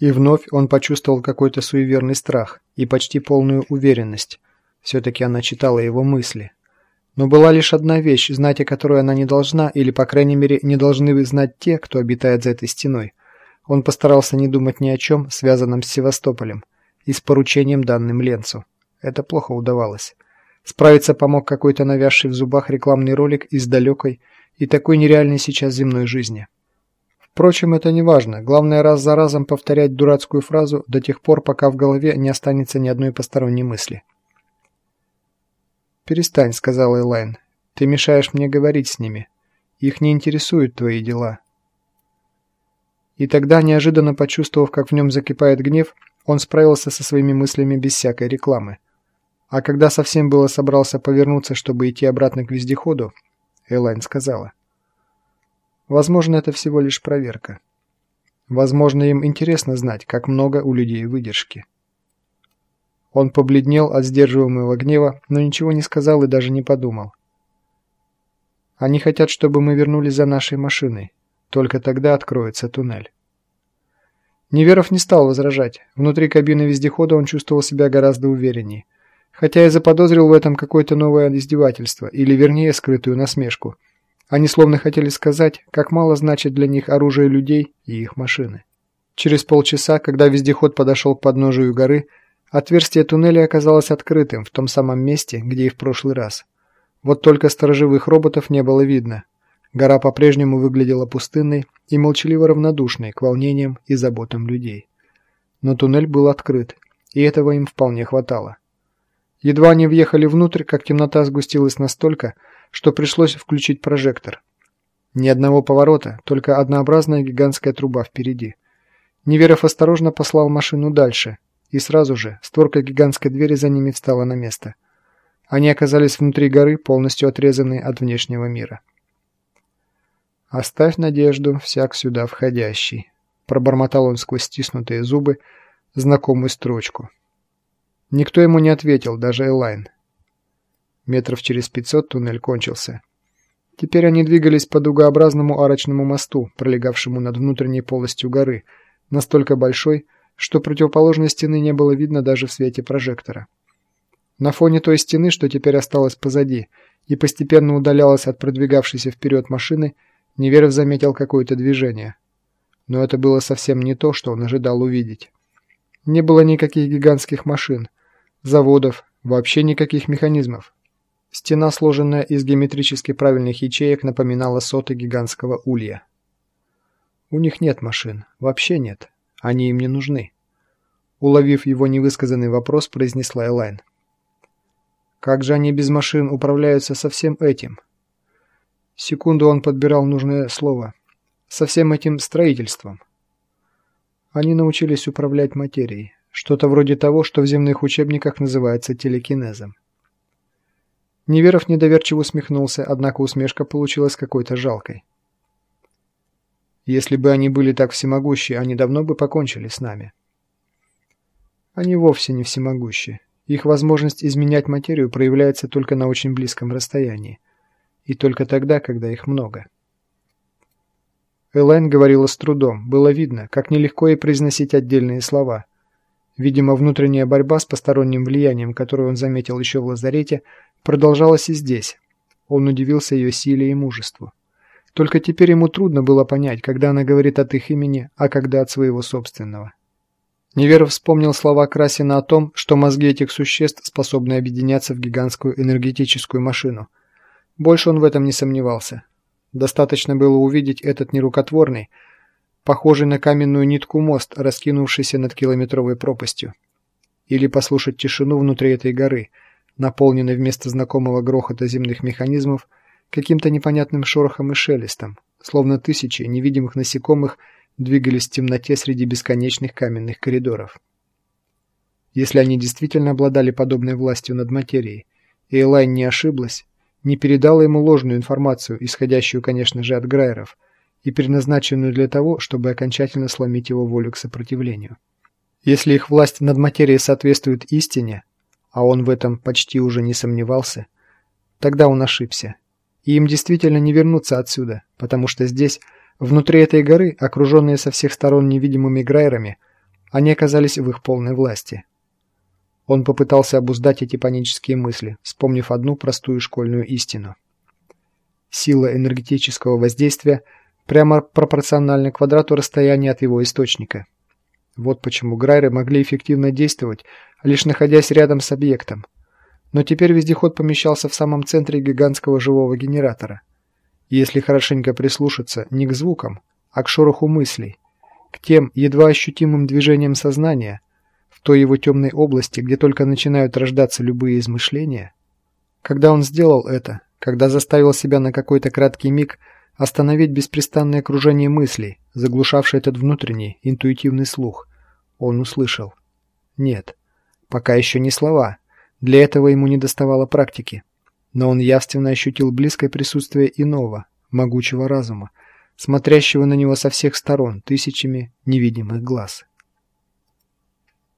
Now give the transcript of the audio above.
И вновь он почувствовал какой-то суеверный страх и почти полную уверенность. Все-таки она читала его мысли. Но была лишь одна вещь, знать о которой она не должна, или, по крайней мере, не должны знать те, кто обитает за этой стеной. Он постарался не думать ни о чем, связанном с Севастополем, и с поручением данным Ленцу. Это плохо удавалось. Справиться помог какой-то навязший в зубах рекламный ролик из далекой и такой нереальной сейчас земной жизни. Впрочем, это не важно. Главное раз за разом повторять дурацкую фразу до тех пор, пока в голове не останется ни одной посторонней мысли. «Перестань», — сказала Элайн. «Ты мешаешь мне говорить с ними. Их не интересуют твои дела». И тогда, неожиданно почувствовав, как в нем закипает гнев, он справился со своими мыслями без всякой рекламы. А когда совсем было собрался повернуться, чтобы идти обратно к вездеходу, Элайн сказала. Возможно, это всего лишь проверка. Возможно, им интересно знать, как много у людей выдержки. Он побледнел от сдерживаемого гнева, но ничего не сказал и даже не подумал. Они хотят, чтобы мы вернулись за нашей машиной. Только тогда откроется туннель. Неверов не стал возражать. Внутри кабины вездехода он чувствовал себя гораздо увереннее. Хотя и заподозрил в этом какое-то новое издевательство, или вернее скрытую насмешку – они словно хотели сказать, как мало значит для них оружие людей и их машины. Через полчаса, когда вездеход подошел к подножию горы, отверстие туннеля оказалось открытым в том самом месте, где и в прошлый раз. Вот только сторожевых роботов не было видно. Гора по-прежнему выглядела пустынной и молчаливо равнодушной к волнениям и заботам людей. Но туннель был открыт, и этого им вполне хватало. Едва они въехали внутрь, как темнота сгустилась настолько, что пришлось включить прожектор. Ни одного поворота, только однообразная гигантская труба впереди. Неверов осторожно послал машину дальше, и сразу же створка гигантской двери за ними встала на место. Они оказались внутри горы, полностью отрезанные от внешнего мира. «Оставь надежду, всяк сюда входящий», – пробормотал он сквозь стиснутые зубы знакомую строчку. Никто ему не ответил, даже Элайн. Метров через пятьсот туннель кончился. Теперь они двигались по дугообразному арочному мосту, пролегавшему над внутренней полостью горы, настолько большой, что противоположной стены не было видно даже в свете прожектора. На фоне той стены, что теперь осталась позади, и постепенно удалялась от продвигавшейся вперед машины, Неверов заметил какое-то движение. Но это было совсем не то, что он ожидал увидеть. Не было никаких гигантских машин, заводов, вообще никаких механизмов. Стена, сложенная из геометрически правильных ячеек, напоминала соты гигантского улья. «У них нет машин. Вообще нет. Они им не нужны». Уловив его невысказанный вопрос, произнесла Элайн. «Как же они без машин управляются со всем этим?» Секунду он подбирал нужное слово. «Со всем этим строительством». Они научились управлять материей. Что-то вроде того, что в земных учебниках называется телекинезом. Неверов недоверчиво усмехнулся, однако усмешка получилась какой-то жалкой. Если бы они были так всемогущи, они давно бы покончили с нами. Они вовсе не всемогущи. Их возможность изменять материю проявляется только на очень близком расстоянии. И только тогда, когда их много. Элайн говорила с трудом. Было видно, как нелегко ей произносить отдельные слова. Видимо, внутренняя борьба с посторонним влиянием, которую он заметил еще в лазарете, продолжалась и здесь. Он удивился ее силе и мужеству. Только теперь ему трудно было понять, когда она говорит от их имени, а когда от своего собственного. Неверов вспомнил слова Красина о том, что мозги этих существ способны объединяться в гигантскую энергетическую машину. Больше он в этом не сомневался. Достаточно было увидеть этот нерукотворный, похожий на каменную нитку мост, раскинувшийся над километровой пропастью. Или послушать тишину внутри этой горы, наполненной вместо знакомого грохота земных механизмов каким-то непонятным шорохом и шелестом, словно тысячи невидимых насекомых двигались в темноте среди бесконечных каменных коридоров. Если они действительно обладали подобной властью над материей, и Элайн не ошиблась, не передала ему ложную информацию, исходящую, конечно же, от Грайеров – и предназначенную для того, чтобы окончательно сломить его волю к сопротивлению. Если их власть над материей соответствует истине, а он в этом почти уже не сомневался, тогда он ошибся. И им действительно не вернуться отсюда, потому что здесь, внутри этой горы, окруженные со всех сторон невидимыми грайерами, они оказались в их полной власти. Он попытался обуздать эти панические мысли, вспомнив одну простую школьную истину. Сила энергетического воздействия прямо пропорциональна квадрату расстояния от его источника. Вот почему Грайры могли эффективно действовать, лишь находясь рядом с объектом. Но теперь вездеход помещался в самом центре гигантского живого генератора. Если хорошенько прислушаться не к звукам, а к шороху мыслей, к тем едва ощутимым движениям сознания, в той его темной области, где только начинают рождаться любые измышления, когда он сделал это, когда заставил себя на какой-то краткий миг остановить беспрестанное окружение мыслей, заглушавшее этот внутренний, интуитивный слух, он услышал. Нет, пока еще не слова, для этого ему не доставало практики, но он явственно ощутил близкое присутствие иного, могучего разума, смотрящего на него со всех сторон тысячами невидимых глаз.